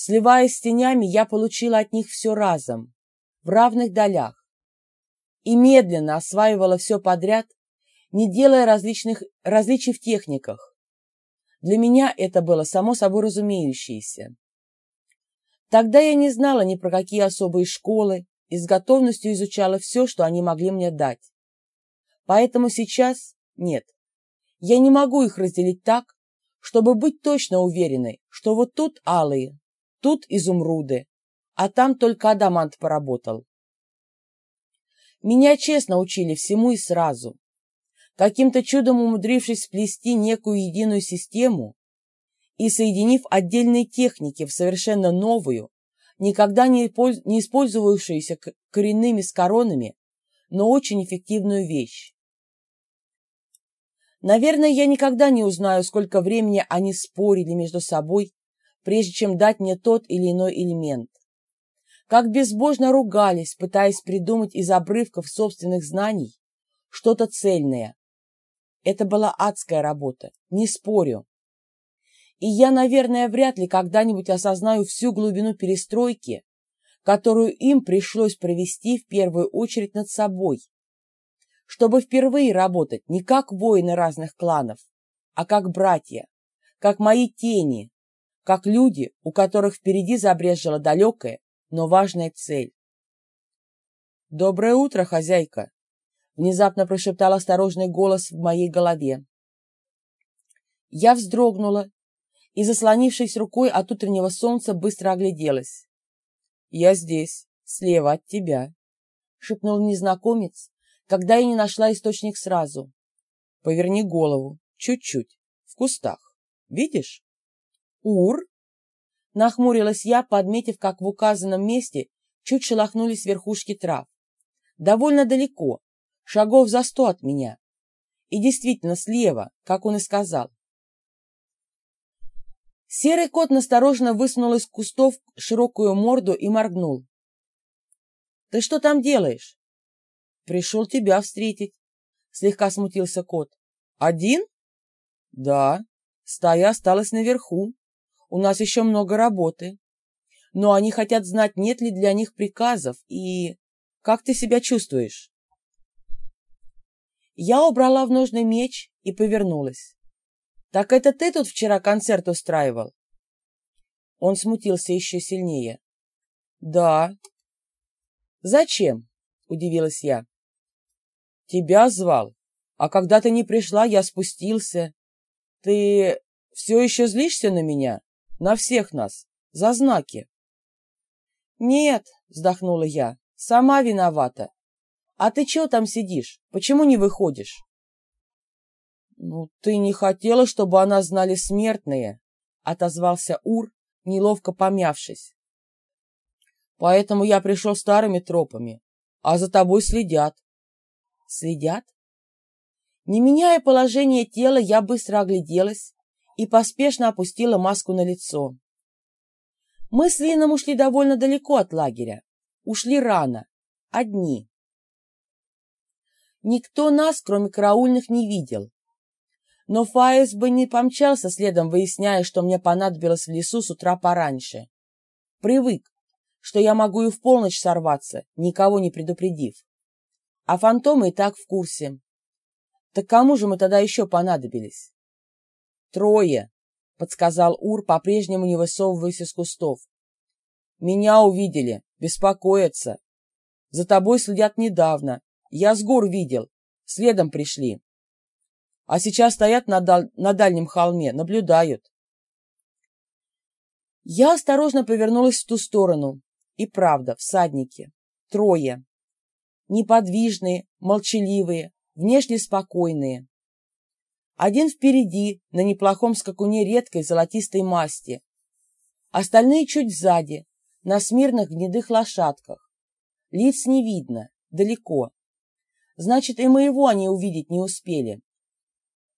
Сливаясь с тенями, я получила от них все разом, в равных долях, и медленно осваивала все подряд, не делая различных различий в техниках. Для меня это было само собой разумеющееся. Тогда я не знала ни про какие особые школы и с готовностью изучала все, что они могли мне дать. Поэтому сейчас нет. Я не могу их разделить так, чтобы быть точно уверенной, что вот тут алые, тут изумруды, а там только адамант поработал. Меня честно учили всему и сразу. Каким-то чудом умудрившись сплести некую единую систему и соединив отдельные техники в совершенно новую, никогда не использовавшуюся коренными с коронами, но очень эффективную вещь. Наверное, я никогда не узнаю, сколько времени они спорили между собой, прежде чем дать мне тот или иной элемент. Как безбожно ругались, пытаясь придумать из обрывков собственных знаний что-то цельное. Это была адская работа, не спорю. И я, наверное, вряд ли когда-нибудь осознаю всю глубину перестройки, которую им пришлось провести в первую очередь над собой, чтобы впервые работать не как воины разных кланов, а как братья, как мои тени, как люди, у которых впереди забрежила далекая, но важная цель. «Доброе утро, хозяйка!» — внезапно прошептал осторожный голос в моей голове. Я вздрогнула и, заслонившись рукой от утреннего солнца, быстро огляделась. «Я здесь, слева от тебя», — шепнул незнакомец, когда я не нашла источник сразу. «Поверни голову, чуть-чуть, в кустах. Видишь?» «Ур?» Нахмурилась я, подметив, как в указанном месте чуть шелохнулись верхушки трав. Довольно далеко, шагов за сто от меня. И действительно слева, как он и сказал. Серый кот настороженно высунул из кустов широкую морду и моргнул. «Ты что там делаешь?» «Пришел тебя встретить», — слегка смутился кот. «Один?» «Да, стая осталась наверху. У нас еще много работы. Но они хотят знать, нет ли для них приказов и... Как ты себя чувствуешь?» Я убрала в ножный меч и повернулась. «Так это ты тут вчера концерт устраивал?» Он смутился еще сильнее. «Да». «Зачем?» — удивилась я. «Тебя звал, а когда ты не пришла, я спустился. Ты все еще злишься на меня? На всех нас? За знаки?» «Нет», — вздохнула я, — «сама виновата. А ты чего там сидишь? Почему не выходишь?» «Ну, ты не хотела, чтобы она знали смертные», — отозвался Ур, неловко помявшись. «Поэтому я пришел старыми тропами, а за тобой следят». «Следят?» Не меняя положение тела, я быстро огляделась и поспешно опустила маску на лицо. Мы с Лином ушли довольно далеко от лагеря. Ушли рано, одни. Никто нас, кроме караульных, не видел. Но Фаис бы не помчался следом, выясняя, что мне понадобилось в лесу с утра пораньше. Привык, что я могу и в полночь сорваться, никого не предупредив. А фантомы и так в курсе. Так кому же мы тогда еще понадобились? Трое, подсказал Ур, по-прежнему не высовываясь из кустов. Меня увидели, беспокоятся. За тобой следят недавно. Я с гор видел, следом пришли а сейчас стоят на, даль... на дальнем холме, наблюдают. Я осторожно повернулась в ту сторону. И правда, всадники. Трое. Неподвижные, молчаливые, внешне спокойные. Один впереди, на неплохом скакуне редкой золотистой масти. Остальные чуть сзади, на смирных гнедых лошадках. Лиц не видно, далеко. Значит, и моего они увидеть не успели.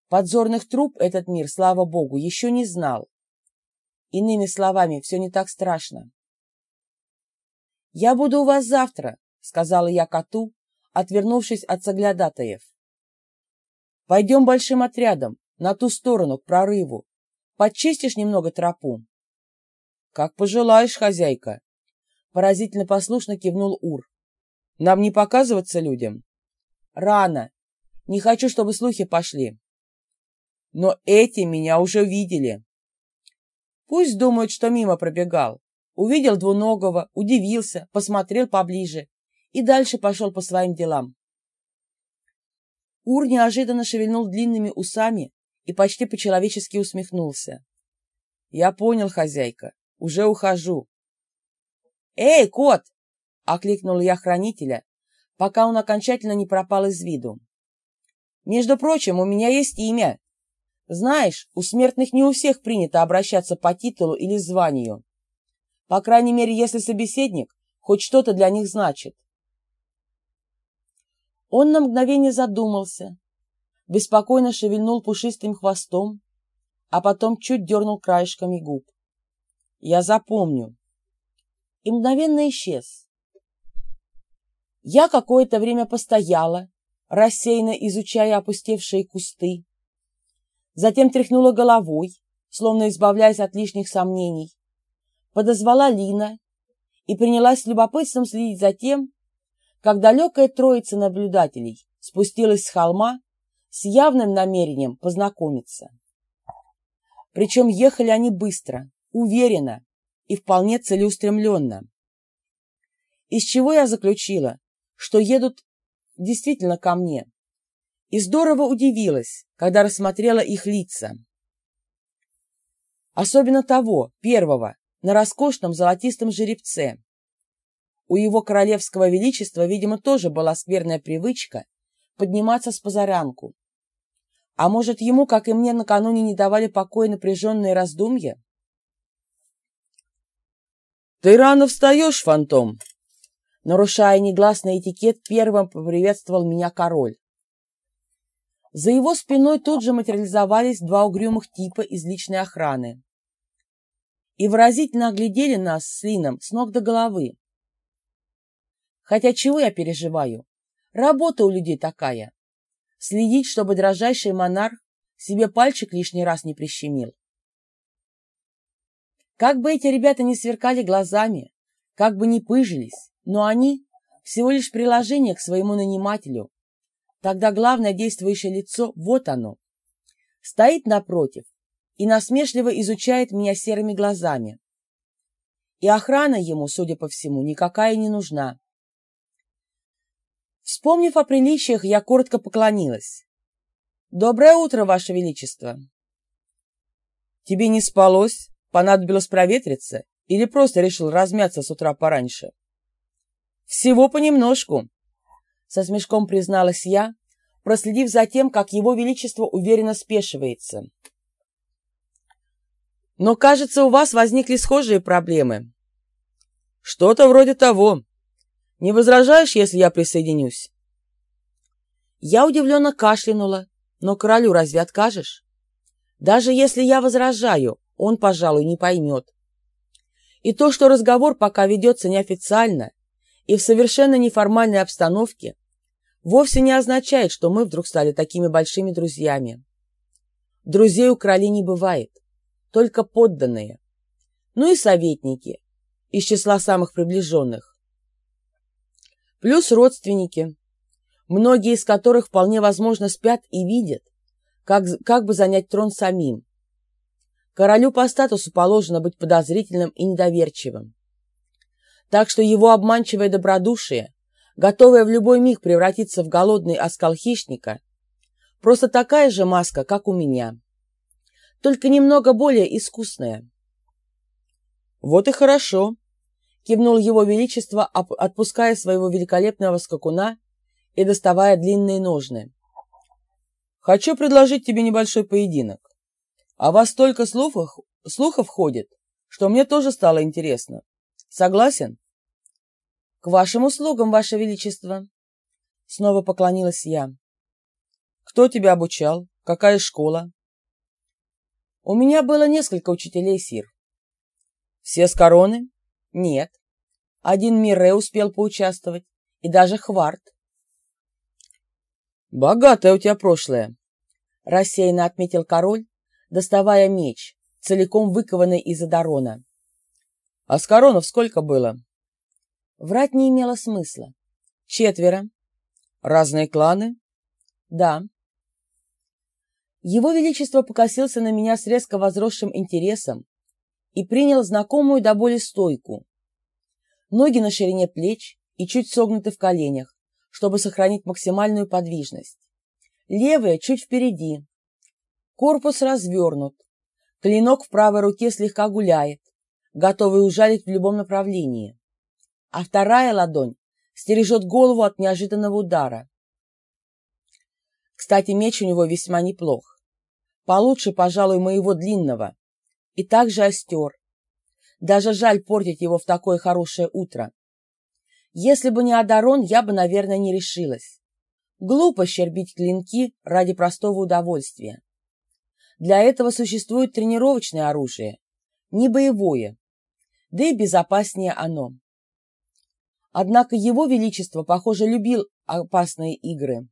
Подзорных труб этот мир, слава богу, еще не знал. Иными словами, все не так страшно. «Я буду у вас завтра», — сказала я коту, отвернувшись от соглядатаев. «Пойдем большим отрядом, на ту сторону, к прорыву. Подчистишь немного тропу?» Как пожелаешь, хозяйка. Поразительно послушно кивнул Ур. Нам не показываться людям? Рано. Не хочу, чтобы слухи пошли. Но эти меня уже видели. Пусть думают, что мимо пробегал. Увидел двуногого, удивился, посмотрел поближе и дальше пошел по своим делам. Ур неожиданно шевельнул длинными усами и почти по-человечески усмехнулся. «Я понял, хозяйка. Уже ухожу». «Эй, кот!» — окликнул я хранителя, пока он окончательно не пропал из виду. «Между прочим, у меня есть имя. Знаешь, у смертных не у всех принято обращаться по титулу или званию. По крайней мере, если собеседник хоть что-то для них значит. Он на мгновение задумался, беспокойно шевельнул пушистым хвостом, а потом чуть дернул краешками губ. «Я запомню». И мгновенно исчез. Я какое-то время постояла, рассеянно изучая опустевшие кусты, затем тряхнула головой, словно избавляясь от лишних сомнений, подозвала Лина и принялась с любопытством следить за тем, как далекая троица наблюдателей спустилась с холма с явным намерением познакомиться. Причем ехали они быстро, уверенно и вполне целеустремленно. Из чего я заключила, что едут действительно ко мне. И здорово удивилась, когда рассмотрела их лица. Особенно того, первого, на роскошном золотистом жеребце, у его королевского величества, видимо, тоже была скверная привычка подниматься с позаранку. А может, ему, как и мне, накануне не давали покоя напряженные раздумья? «Ты рано встаешь, фантом!» Нарушая негласный этикет, первым поприветствовал меня король. За его спиной тут же материализовались два угрюмых типа из личной охраны и выразительно оглядели нас с Лином с ног до головы. Хотя чего я переживаю? Работа у людей такая. Следить, чтобы дрожайший монарх себе пальчик лишний раз не прищемил. Как бы эти ребята не сверкали глазами, как бы не пыжились, но они всего лишь приложение к своему нанимателю. Тогда главное действующее лицо, вот оно, стоит напротив и насмешливо изучает меня серыми глазами. И охрана ему, судя по всему, никакая не нужна. Вспомнив о приличиях, я коротко поклонилась. «Доброе утро, Ваше Величество!» «Тебе не спалось? Понадобилось проветриться? Или просто решил размяться с утра пораньше?» «Всего понемножку», — со смешком призналась я, проследив за тем, как Его Величество уверенно спешивается. «Но, кажется, у вас возникли схожие проблемы». «Что-то вроде того», не возражаешь, если я присоединюсь?» Я удивленно кашлянула, но королю разве откажешь? Даже если я возражаю, он, пожалуй, не поймет. И то, что разговор пока ведется неофициально и в совершенно неформальной обстановке, вовсе не означает, что мы вдруг стали такими большими друзьями. Друзей у королей не бывает, только подданные. Ну и советники из числа самых приближенных плюс родственники, многие из которых вполне возможно спят и видят, как, как бы занять трон самим. Королю по статусу положено быть подозрительным и недоверчивым. Так что его обманчивое добродушие, готовое в любой миг превратиться в голодный оскал хищника, просто такая же маска, как у меня, только немного более искусная. Вот и хорошо, кивнул его величество, отпуская своего великолепного скакуна и доставая длинные ножны. «Хочу предложить тебе небольшой поединок. А вас столько слухов, слухов ходит, что мне тоже стало интересно. Согласен?» «К вашим услугам, ваше величество!» Снова поклонилась я. «Кто тебя обучал? Какая школа?» «У меня было несколько учителей, Сир». «Все с короны?» «Нет. Один Мире успел поучаствовать, и даже Хварт. «Богатое у тебя прошлое», — рассеянно отметил король, доставая меч, целиком выкованный из Адарона. А с коронов сколько было? Врать не имело смысла. Четверо. Разные кланы? Да. Его Величество покосился на меня с резко возросшим интересом и принял знакомую до боли стойку. Ноги на ширине плеч и чуть согнуты в коленях, чтобы сохранить максимальную подвижность. Левая чуть впереди. Корпус развернут. Клинок в правой руке слегка гуляет, готовый ужалить в любом направлении. А вторая ладонь стережет голову от неожиданного удара. Кстати, меч у него весьма неплох. Получше, пожалуй, моего длинного. И также остер. Даже жаль портить его в такое хорошее утро. Если бы не Адарон, я бы, наверное, не решилась. Глупо щербить клинки ради простого удовольствия. Для этого существует тренировочное оружие, не боевое, да и безопаснее оно. Однако его величество, похоже, любил опасные игры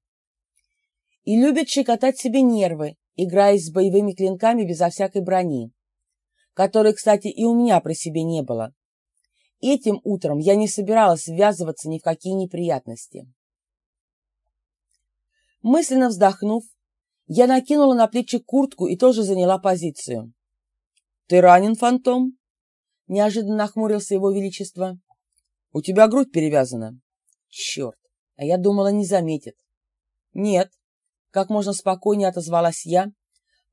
и любит щекотать себе нервы, играясь с боевыми клинками безо всякой брони, которой, кстати, и у меня при себе не было. Этим утром я не собиралась ввязываться ни в какие неприятности. Мысленно вздохнув, я накинула на плечи куртку и тоже заняла позицию. «Ты ранен, фантом?» Неожиданно нахмурился его величество. «У тебя грудь перевязана». «Черт, а я думала, не заметит». «Нет», — как можно спокойнее отозвалась я,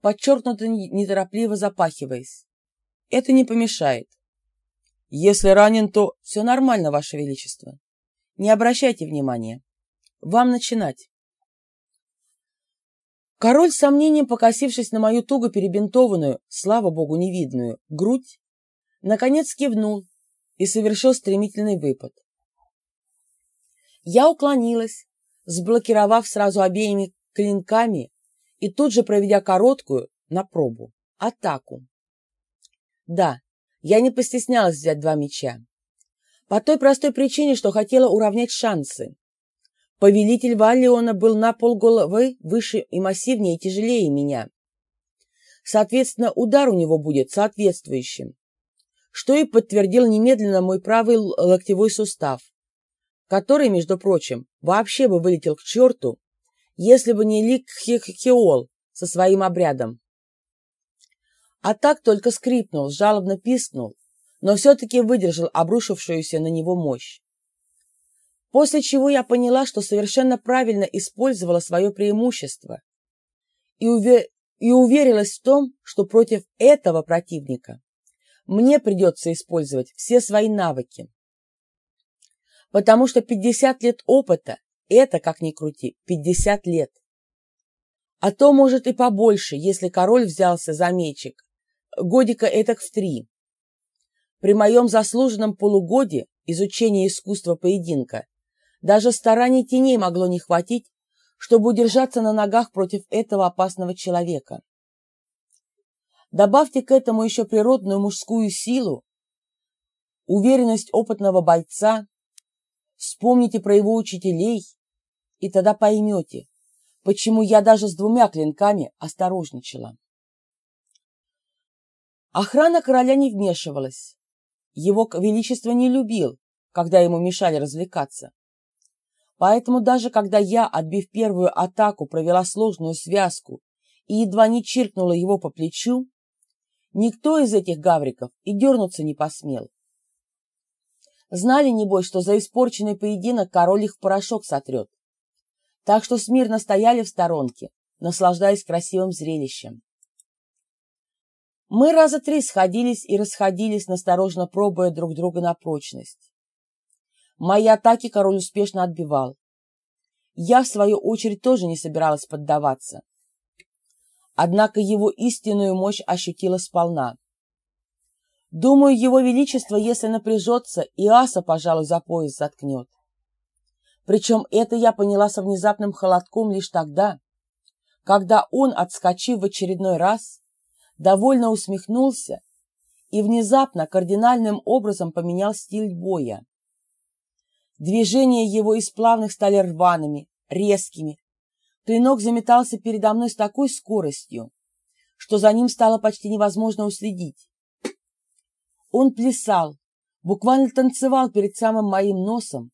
подчеркнуто неторопливо запахиваясь. «Это не помешает. Если ранен, то все нормально, Ваше Величество. Не обращайте внимания. Вам начинать. Король с сомнением, покосившись на мою туго перебинтованную, слава богу, невидную, грудь, наконец кивнул и совершил стремительный выпад. Я уклонилась, сблокировав сразу обеими клинками и тут же проведя короткую, на пробу, атаку. Да, я не постеснялась взять два меча. По той простой причине, что хотела уравнять шансы. Повелитель Валлиона был на полголовы выше и массивнее и тяжелее меня. Соответственно, удар у него будет соответствующим, что и подтвердил немедленно мой правый локтевой сустав, который, между прочим, вообще бы вылетел к черту, если бы не Лик Хеол со своим обрядом а так только скрипнул, жалобно пискнул, но все-таки выдержал обрушившуюся на него мощь. После чего я поняла, что совершенно правильно использовала свое преимущество и, увер... и уверилась в том, что против этого противника мне придется использовать все свои навыки. Потому что 50 лет опыта – это, как ни крути, 50 лет. А то, может, и побольше, если король взялся за мечик годика этак в три. При моем заслуженном полугоде изучения искусства поединка даже стараний теней могло не хватить, чтобы удержаться на ногах против этого опасного человека. Добавьте к этому еще природную мужскую силу, уверенность опытного бойца, вспомните про его учителей, и тогда поймете, почему я даже с двумя клинками осторожничала. Охрана короля не вмешивалась. Его величество не любил, когда ему мешали развлекаться. Поэтому даже когда я, отбив первую атаку, провела сложную связку и едва не чиркнула его по плечу, никто из этих гавриков и дернуться не посмел. Знали, небось, что за испорченный поединок король их в порошок сотрет. Так что смирно стояли в сторонке, наслаждаясь красивым зрелищем. Мы раза три сходились и расходились, насторожно пробуя друг друга на прочность. Мои атаки король успешно отбивал. Я, в свою очередь, тоже не собиралась поддаваться. Однако его истинную мощь ощутила сполна. Думаю, его величество, если напряжется, и аса, пожалуй, за пояс заткнет. Причем это я поняла со внезапным холодком лишь тогда, когда он, отскочив в очередной раз, довольно усмехнулся и внезапно кардинальным образом поменял стиль боя. Движения его из плавных стали рваными, резкими. Клинок заметался передо мной с такой скоростью, что за ним стало почти невозможно уследить. Он плясал, буквально танцевал перед самым моим носом,